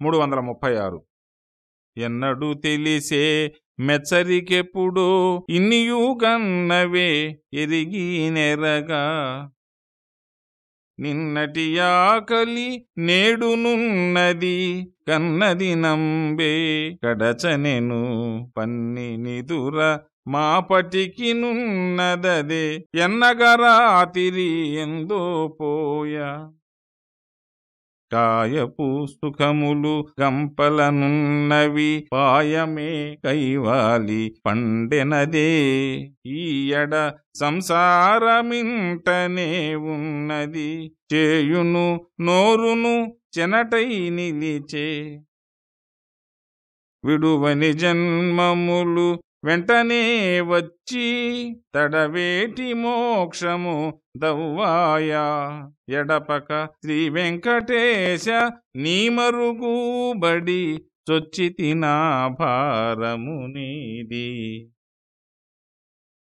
మూడు వందల ముప్పై ఆరు. ఎన్నడు తెలిసే మెచ్చరికెప్పుడు ఇన్నియూ కన్నవే ఎరిగి నెరగా. నిన్నటి ఆకలి నేడునున్నది కన్నది నంబే. కడచనెను పన్ని నిదుర మాపటికి నున్నదదే. ఎన్నగరాతిరి ఎందో పోయా. కాయపు సుఖములు గంపలనున్నవి పాయమే కైవాలి పండెనదే. ఈయడ సంసారమింటనే ఉన్నది చేయును నోరును చెనటై నిలిచే. విడువని జన్మములు వెంటనే వచ్చి తడవేటి మోక్షము దవ్వాయా. ఎడపక శ్రీ వెంకటేశ నీమరుగుబడి చొచ్చితి నా భారము నీది.